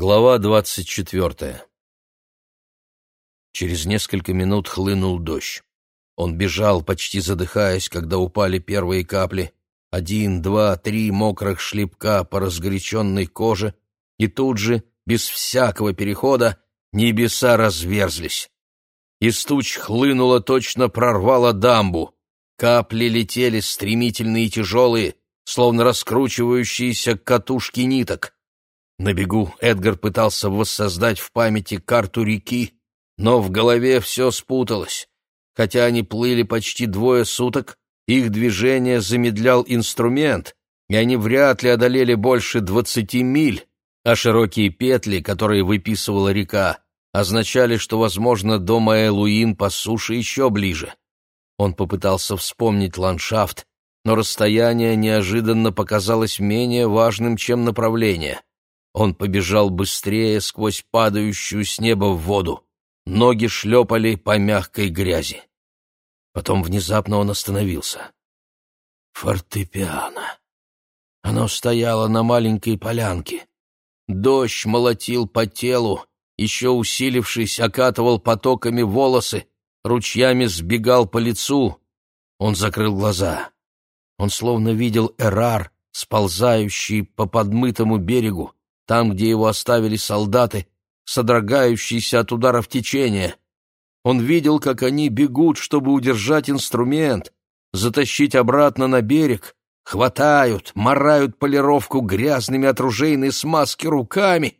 Глава двадцать четвертая Через несколько минут хлынул дождь. Он бежал, почти задыхаясь, когда упали первые капли. Один, два, три мокрых шлепка по разгоряченной коже, и тут же, без всякого перехода, небеса разверзлись. Из туч хлынуло, точно прорвало дамбу. Капли летели стремительные и тяжелые, словно раскручивающиеся катушки ниток. На бегу Эдгар пытался воссоздать в памяти карту реки, но в голове все спуталось. Хотя они плыли почти двое суток, их движение замедлял инструмент, и они вряд ли одолели больше двадцати миль, а широкие петли, которые выписывала река, означали, что, возможно, до Маэлуин по суше еще ближе. Он попытался вспомнить ландшафт, но расстояние неожиданно показалось менее важным, чем направление. Он побежал быстрее сквозь падающую с неба в воду. Ноги шлепали по мягкой грязи. Потом внезапно он остановился. Фортепиано. Оно стояло на маленькой полянке. Дождь молотил по телу, еще усилившись, окатывал потоками волосы, ручьями сбегал по лицу. Он закрыл глаза. Он словно видел Эрар, сползающий по подмытому берегу, там, где его оставили солдаты, содрогающийся от ударов течения. Он видел, как они бегут, чтобы удержать инструмент, затащить обратно на берег, хватают, морают полировку грязными от ружейной смазки руками.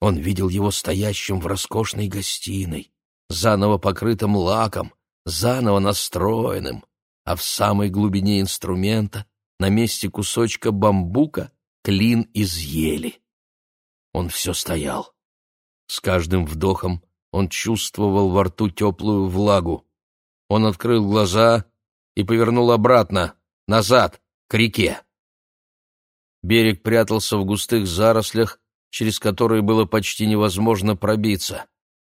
Он видел его стоящим в роскошной гостиной, заново покрытым лаком, заново настроенным, а в самой глубине инструмента, на месте кусочка бамбука, клин из ели. Он все стоял. С каждым вдохом он чувствовал во рту теплую влагу. Он открыл глаза и повернул обратно, назад, к реке. Берег прятался в густых зарослях, через которые было почти невозможно пробиться.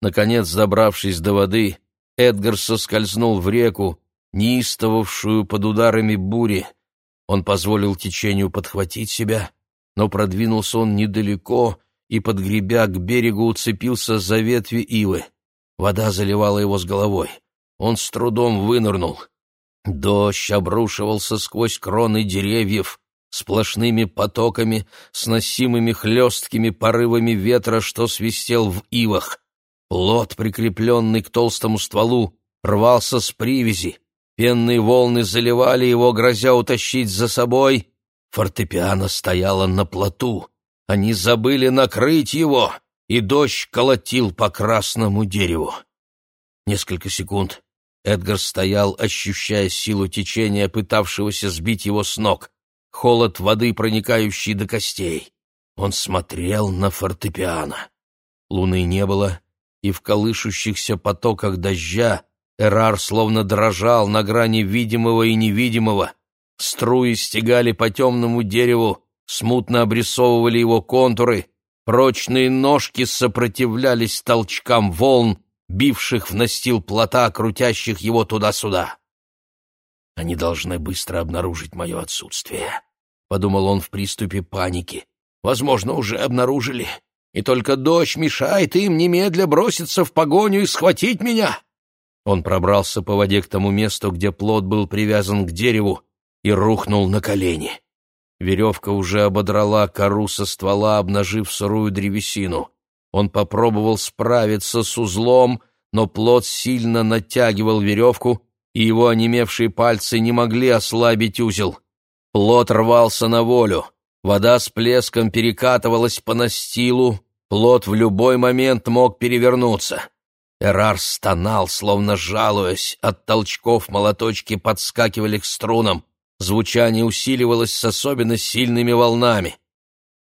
Наконец, добравшись до воды, Эдгар соскользнул в реку, неистовавшую под ударами бури. Он позволил течению подхватить себя, но продвинулся он недалеко и, подгребя к берегу, уцепился за ветви ивы. Вода заливала его с головой. Он с трудом вынырнул. Дождь обрушивался сквозь кроны деревьев, сплошными потоками, сносимыми хлесткими порывами ветра, что свистел в ивах. Плот, прикрепленный к толстому стволу, рвался с привязи. Пенные волны заливали его, грозя утащить за собой. Фортепиано стояло на плоту. Они забыли накрыть его, и дождь колотил по красному дереву. Несколько секунд Эдгар стоял, ощущая силу течения, пытавшегося сбить его с ног, холод воды, проникающий до костей. Он смотрел на фортепиано. Луны не было, и в колышущихся потоках дождя Эрар словно дрожал на грани видимого и невидимого. Струи стегали по темному дереву, смутно обрисовывали его контуры, прочные ножки сопротивлялись толчкам волн, бивших в настил плота, крутящих его туда-сюда. «Они должны быстро обнаружить мое отсутствие», — подумал он в приступе паники. «Возможно, уже обнаружили, и только дождь мешает им немедля броситься в погоню и схватить меня». Он пробрался по воде к тому месту, где плот был привязан к дереву, и рухнул на колени. Веревка уже ободрала кору со ствола, обнажив сырую древесину. Он попробовал справиться с узлом, но плот сильно натягивал веревку, и его онемевшие пальцы не могли ослабить узел. Плот рвался на волю. Вода с плеском перекатывалась по настилу, плот в любой момент мог перевернуться. Эрар стонал, словно жалуясь, от толчков молоточки подскакивали к струнам. Звучание усиливалось с особенно сильными волнами.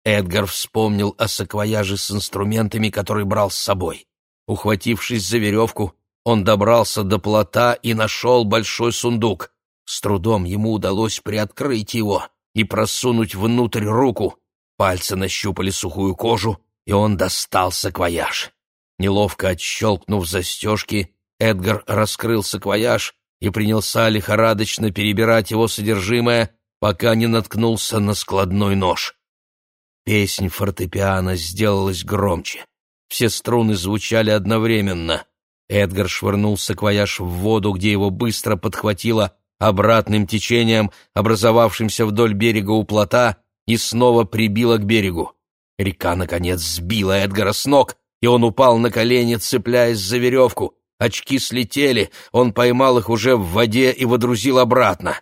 Эдгар вспомнил о саквояже с инструментами, который брал с собой. Ухватившись за веревку, он добрался до плота и нашел большой сундук. С трудом ему удалось приоткрыть его и просунуть внутрь руку. Пальцы нащупали сухую кожу, и он достал саквояж. Неловко отщелкнув застежки, Эдгар раскрыл саквояж и принялся лихорадочно перебирать его содержимое, пока не наткнулся на складной нож. Песнь фортепиано сделалась громче. Все струны звучали одновременно. Эдгар швырнул саквояж в воду, где его быстро подхватило обратным течением, образовавшимся вдоль берега у плота, и снова прибило к берегу. Река, наконец, сбила Эдгара с ног, и он упал на колени, цепляясь за веревку. Очки слетели, он поймал их уже в воде и водрузил обратно.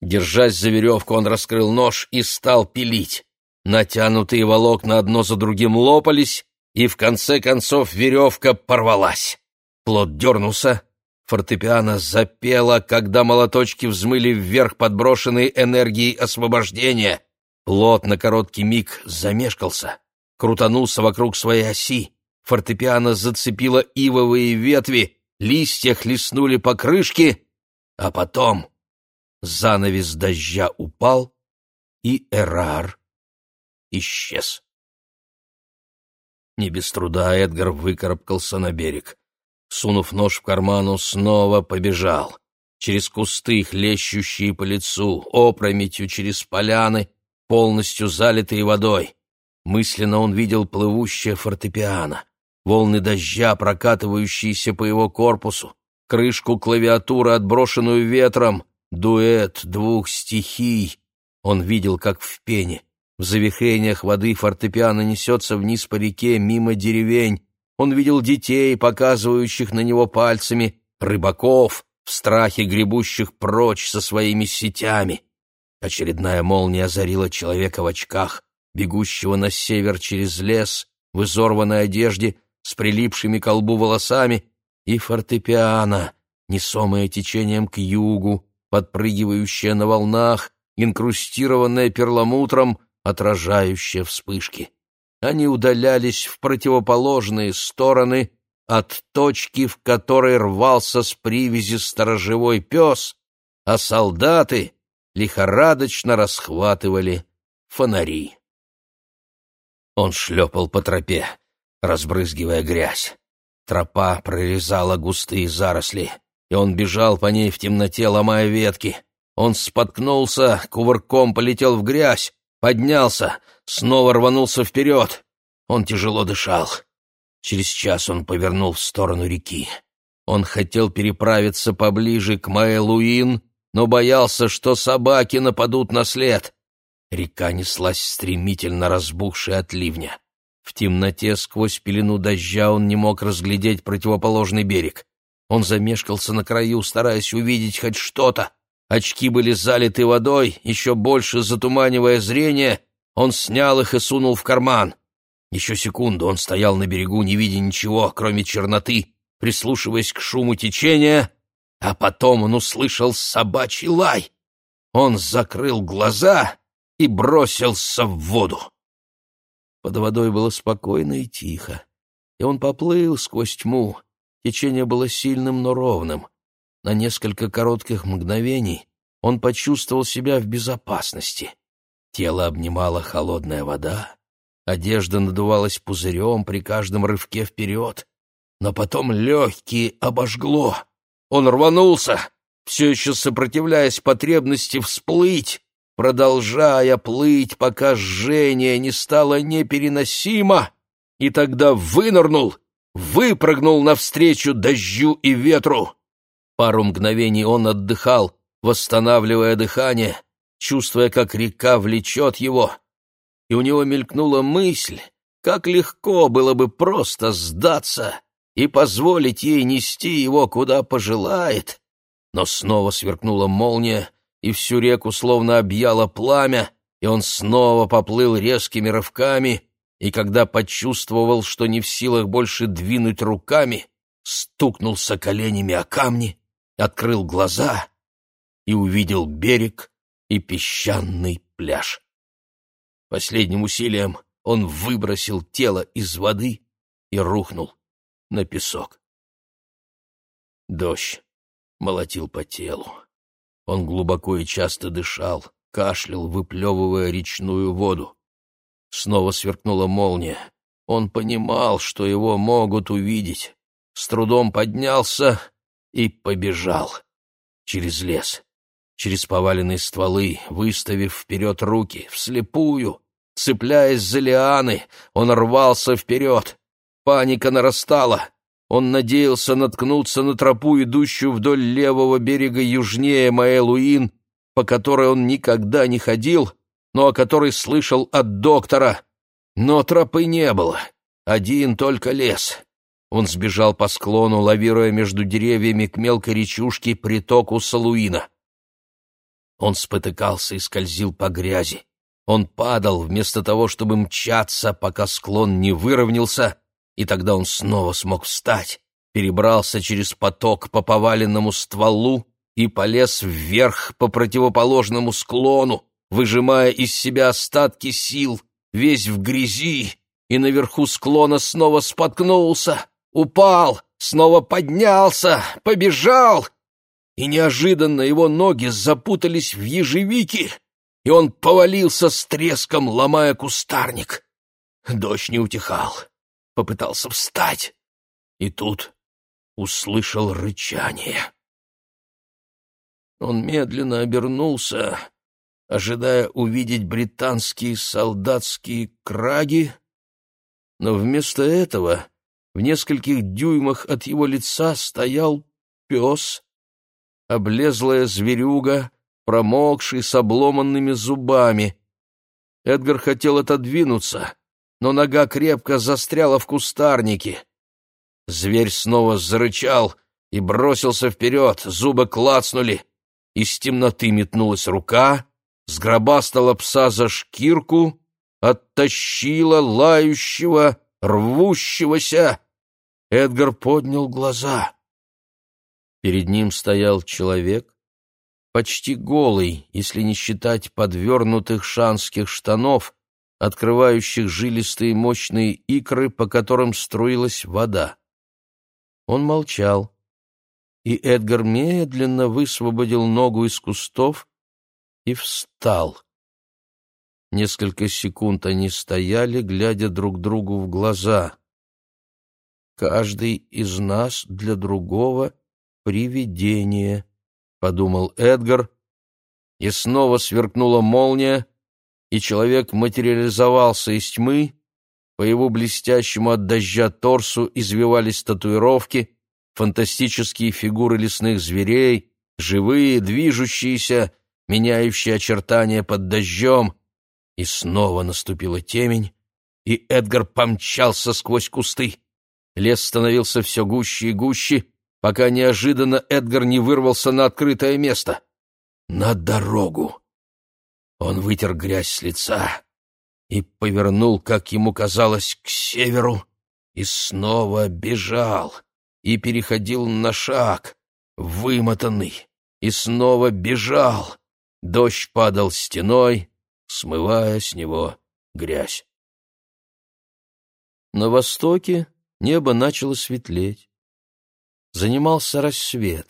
Держась за веревку, он раскрыл нож и стал пилить. Натянутые волокна одно за другим лопались, и в конце концов веревка порвалась. Плод дернулся, фортепиано запело, когда молоточки взмыли вверх подброшенной энергией освобождения. Плод на короткий миг замешкался, крутанулся вокруг своей оси, фортепиано зацепило ивовые ветви, листья хлестнули по крышке, а потом занавес дождя упал, и Эрар исчез. Не без труда Эдгар выкарабкался на берег. Сунув нож в карман, снова побежал. Через кусты, хлещущие по лицу, опрометью через поляны, полностью залитые водой. Мысленно он видел плывущее фортепиано волны дождя, прокатывающиеся по его корпусу, крышку клавиатуры, отброшенную ветром, дуэт двух стихий. Он видел, как в пене, в завихрениях воды фортепиано несется вниз по реке мимо деревень. Он видел детей, показывающих на него пальцами, рыбаков, в страхе гребущих прочь со своими сетями. Очередная молния озарила человека в очках, бегущего на север через лес, в изорванной одежде, с прилипшими к колбу волосами, и фортепиано, несомое течением к югу, подпрыгивающее на волнах, инкрустированное перламутром, отражающее вспышки. Они удалялись в противоположные стороны от точки, в которой рвался с привязи сторожевой пес, а солдаты лихорадочно расхватывали фонари. Он шлепал по тропе разбрызгивая грязь. Тропа прорезала густые заросли, и он бежал по ней в темноте, ломая ветки. Он споткнулся, кувырком полетел в грязь, поднялся, снова рванулся вперед. Он тяжело дышал. Через час он повернул в сторону реки. Он хотел переправиться поближе к Маэлуин, но боялся, что собаки нападут на след. Река неслась стремительно разбухшая от ливня. В темноте сквозь пелену дождя он не мог разглядеть противоположный берег. Он замешкался на краю, стараясь увидеть хоть что-то. Очки были залиты водой, еще больше затуманивая зрение. Он снял их и сунул в карман. Еще секунду он стоял на берегу, не видя ничего, кроме черноты, прислушиваясь к шуму течения, а потом он услышал собачий лай. Он закрыл глаза и бросился в воду. Под водой было спокойно и тихо, и он поплыл сквозь тьму. Течение было сильным, но ровным. На несколько коротких мгновений он почувствовал себя в безопасности. Тело обнимала холодная вода, одежда надувалась пузырем при каждом рывке вперед, но потом легкие обожгло. Он рванулся, все еще сопротивляясь потребности всплыть, продолжая плыть, пока жжение не стало непереносимо, и тогда вынырнул, выпрыгнул навстречу дождю и ветру. Пару мгновений он отдыхал, восстанавливая дыхание, чувствуя, как река влечет его, и у него мелькнула мысль, как легко было бы просто сдаться и позволить ей нести его куда пожелает. Но снова сверкнула молния, и всю реку словно объяло пламя, и он снова поплыл резкими рывками, и когда почувствовал, что не в силах больше двинуть руками, стукнулся коленями о камни, открыл глаза и увидел берег и песчаный пляж. Последним усилием он выбросил тело из воды и рухнул на песок. Дождь молотил по телу. Он глубоко и часто дышал, кашлял, выплевывая речную воду. Снова сверкнула молния. Он понимал, что его могут увидеть. С трудом поднялся и побежал. Через лес, через поваленные стволы, выставив вперед руки, вслепую, Цепляясь за лианы, он рвался вперед. Паника нарастала. Он надеялся наткнуться на тропу, идущую вдоль левого берега южнее Маэлуин, по которой он никогда не ходил, но о которой слышал от доктора. Но тропы не было, один только лес. Он сбежал по склону, лавируя между деревьями к мелкой речушке притоку Салуина. Он спотыкался и скользил по грязи. Он падал вместо того, чтобы мчаться, пока склон не выровнялся, и тогда он снова смог встать, перебрался через поток по поваленному стволу и полез вверх по противоположному склону, выжимая из себя остатки сил, весь в грязи, и наверху склона снова споткнулся, упал, снова поднялся, побежал, и неожиданно его ноги запутались в ежевике, и он повалился с треском, ломая кустарник. Дождь не утихал попытался встать, и тут услышал рычание. Он медленно обернулся, ожидая увидеть британские солдатские краги, но вместо этого в нескольких дюймах от его лица стоял пес, облезлая зверюга, промокший с обломанными зубами. Эдгар хотел отодвинуться, но нога крепко застряла в кустарнике. Зверь снова зарычал и бросился вперед, зубы клацнули. Из темноты метнулась рука, сгробастала пса за шкирку, оттащила лающего, рвущегося. Эдгар поднял глаза. Перед ним стоял человек, почти голый, если не считать подвернутых шанских штанов, открывающих жилистые мощные икры, по которым струилась вода. Он молчал, и Эдгар медленно высвободил ногу из кустов и встал. Несколько секунд они стояли, глядя друг другу в глаза. «Каждый из нас для другого привидение», — подумал Эдгар, и снова сверкнула молния, и человек материализовался из тьмы, по его блестящему от дождя торсу извивались татуировки, фантастические фигуры лесных зверей, живые, движущиеся, меняющие очертания под дождем. И снова наступила темень, и Эдгар помчался сквозь кусты. Лес становился все гуще и гуще, пока неожиданно Эдгар не вырвался на открытое место. На дорогу! Он вытер грязь с лица и повернул, как ему казалось, к северу, и снова бежал, и переходил на шаг, вымотанный, и снова бежал. Дождь падал стеной, смывая с него грязь. На востоке небо начало светлеть. Занимался рассвет.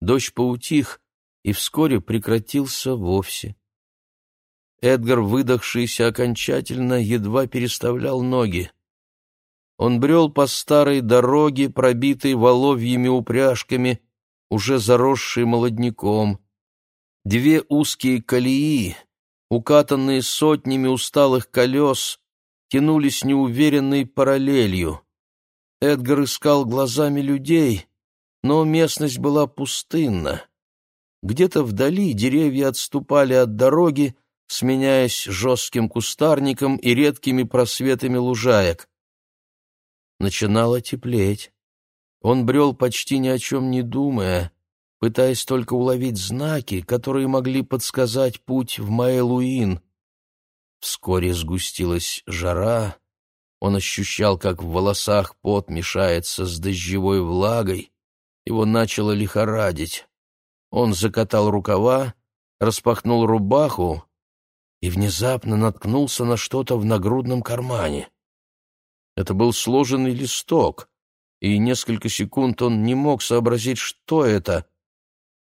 Дождь поутих и вскоре прекратился вовсе. Эдгар, выдохшийся окончательно, едва переставлял ноги. Он брел по старой дороге, пробитой воловьими упряжками, уже заросшей молодняком. Две узкие колеи, укатанные сотнями усталых колес, тянулись неуверенной параллелью. Эдгар искал глазами людей, но местность была пустынна. Где-то вдали деревья отступали от дороги, сменяясь жестким кустарником и редкими просветами лужаек. Начинало теплеть. Он брел почти ни о чем не думая, пытаясь только уловить знаки, которые могли подсказать путь в Маэлуин. Вскоре сгустилась жара, он ощущал, как в волосах пот мешается с дождевой влагой, его начало лихорадить. Он закатал рукава, распахнул рубаху и внезапно наткнулся на что-то в нагрудном кармане. Это был сложенный листок, и несколько секунд он не мог сообразить, что это,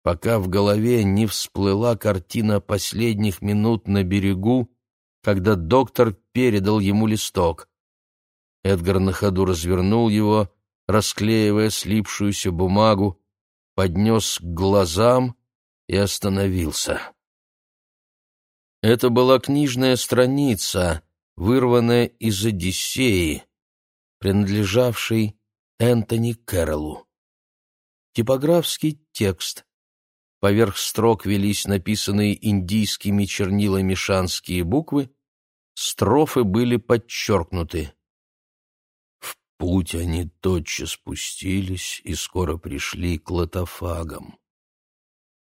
пока в голове не всплыла картина последних минут на берегу, когда доктор передал ему листок. Эдгар на ходу развернул его, расклеивая слипшуюся бумагу, поднес к глазам и остановился. Это была книжная страница, вырванная из «Одиссеи», принадлежавшей Энтони Кэрроллу. Типографский текст. Поверх строк велись написанные индийскими чернилами шанские буквы, строфы были подчеркнуты. В путь они тотчас спустились и скоро пришли к лотофагам.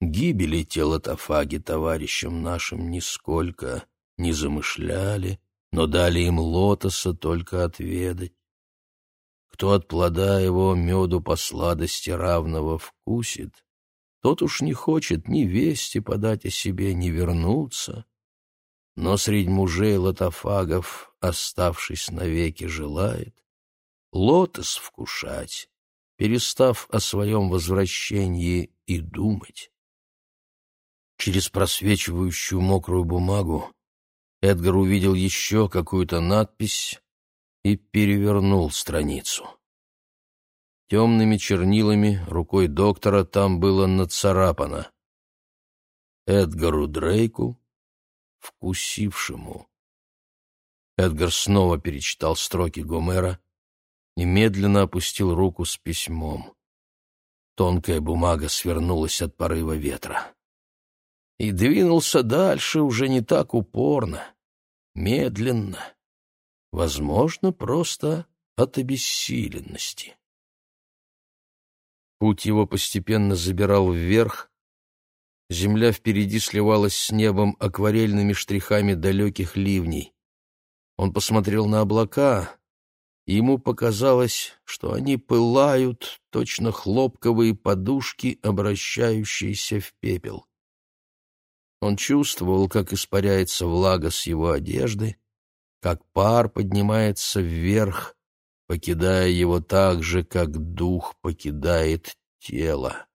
Гибели те лотофаги товарищам нашим нисколько не замышляли, но дали им лотоса только отведать. Кто от плода его меду по сладости равного вкусит, тот уж не хочет ни вести подать о себе, ни вернуться. Но средь мужей лотофагов, оставшись навеки, желает лотос вкушать, перестав о своем возвращении и думать. Через просвечивающую мокрую бумагу Эдгар увидел еще какую-то надпись и перевернул страницу. Темными чернилами рукой доктора там было нацарапано. Эдгару Дрейку, вкусившему. Эдгар снова перечитал строки Гомера и медленно опустил руку с письмом. Тонкая бумага свернулась от порыва ветра и двинулся дальше уже не так упорно, медленно, возможно, просто от обессиленности. Путь его постепенно забирал вверх, земля впереди сливалась с небом акварельными штрихами далеких ливней. Он посмотрел на облака, и ему показалось, что они пылают, точно хлопковые подушки, обращающиеся в пепел. Он чувствовал, как испаряется влага с его одежды, как пар поднимается вверх, покидая его так же, как дух покидает тело.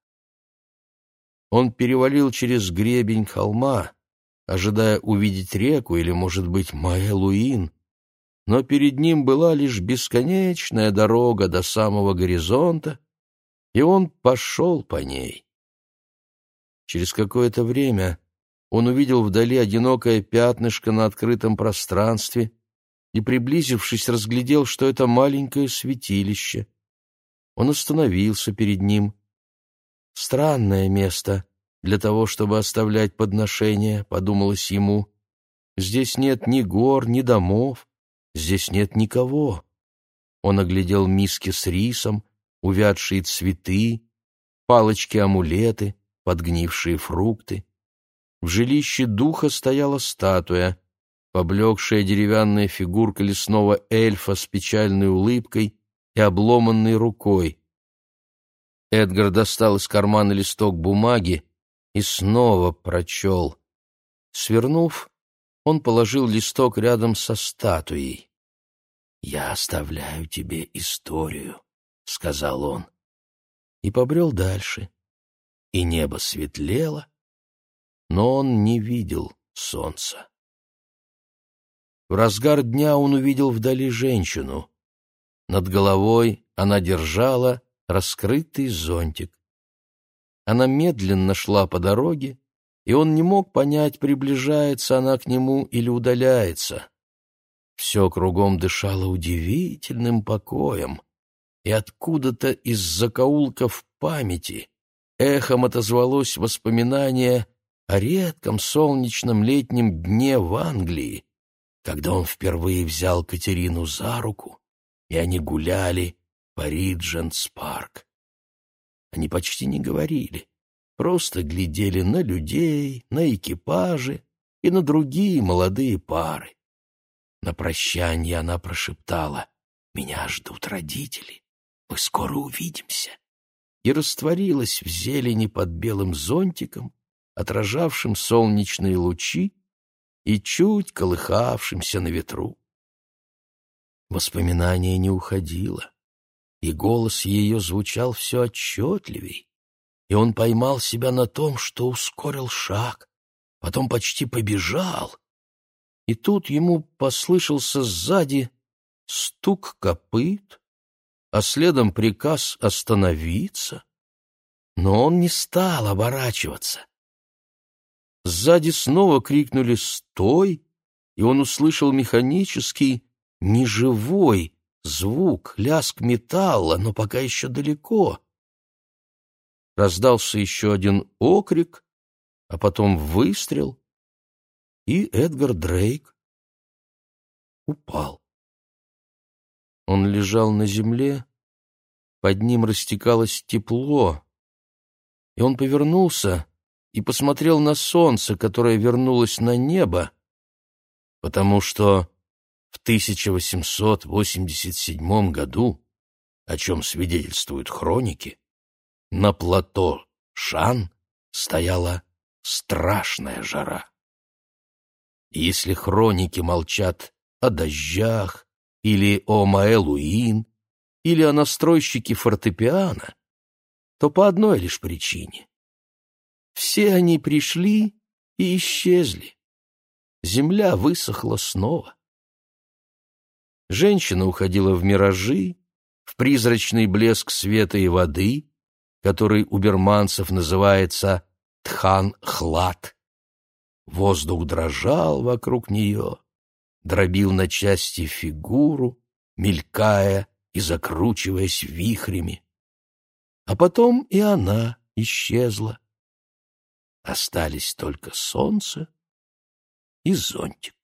Он перевалил через гребень холма, ожидая увидеть реку или, может быть, Маэлуин, но перед ним была лишь бесконечная дорога до самого горизонта, и он пошел по ней. Через какое-то время он увидел вдали одинокое пятнышко на открытом пространстве и, приблизившись, разглядел, что это маленькое святилище. Он остановился перед ним. «Странное место для того, чтобы оставлять подношения», — подумалось ему. «Здесь нет ни гор, ни домов, здесь нет никого». Он оглядел миски с рисом, увядшие цветы, палочки-амулеты, подгнившие фрукты. В жилище духа стояла статуя, поблекшая деревянная фигурка лесного эльфа с печальной улыбкой и обломанной рукой. Эдгар достал из кармана листок бумаги и снова прочел. Свернув, он положил листок рядом со статуей. «Я оставляю тебе историю», — сказал он. И побрел дальше. И небо светлело, но он не видел солнца. В разгар дня он увидел вдали женщину. Над головой она держала раскрытый зонтик. Она медленно шла по дороге, и он не мог понять, приближается она к нему или удаляется. Все кругом дышало удивительным покоем, и откуда-то из закоулков памяти эхом отозвалось воспоминание о редком солнечном летнем дне в Англии, когда он впервые взял Катерину за руку, и они гуляли по Риджентс-парк. Они почти не говорили, просто глядели на людей, на экипажи и на другие молодые пары. На прощание она прошептала «Меня ждут родители, мы скоро увидимся» и растворилась в зелени под белым зонтиком, отражавшим солнечные лучи и чуть колыхавшимся на ветру. Воспоминание не уходило, и голос ее звучал все отчетливей, и он поймал себя на том, что ускорил шаг, потом почти побежал, и тут ему послышался сзади стук копыт, а следом приказ остановиться, но он не стал оборачиваться Сзади снова крикнули «Стой!», и он услышал механический, неживой звук, лязг металла, но пока еще далеко. Раздался еще один окрик, а потом выстрел, и Эдгар Дрейк упал. Он лежал на земле, под ним растекалось тепло, и он повернулся и посмотрел на солнце, которое вернулось на небо, потому что в 1887 году, о чем свидетельствуют хроники, на плато Шан стояла страшная жара. Если хроники молчат о дождях или о Маэлуин или о настройщике фортепиано, то по одной лишь причине. Все они пришли и исчезли. Земля высохла снова. Женщина уходила в миражи, в призрачный блеск света и воды, который у берманцев называется Тхан-Хлад. Воздух дрожал вокруг нее, дробил на части фигуру, мелькая и закручиваясь вихрями. А потом и она исчезла. Остались только солнце и зонтик.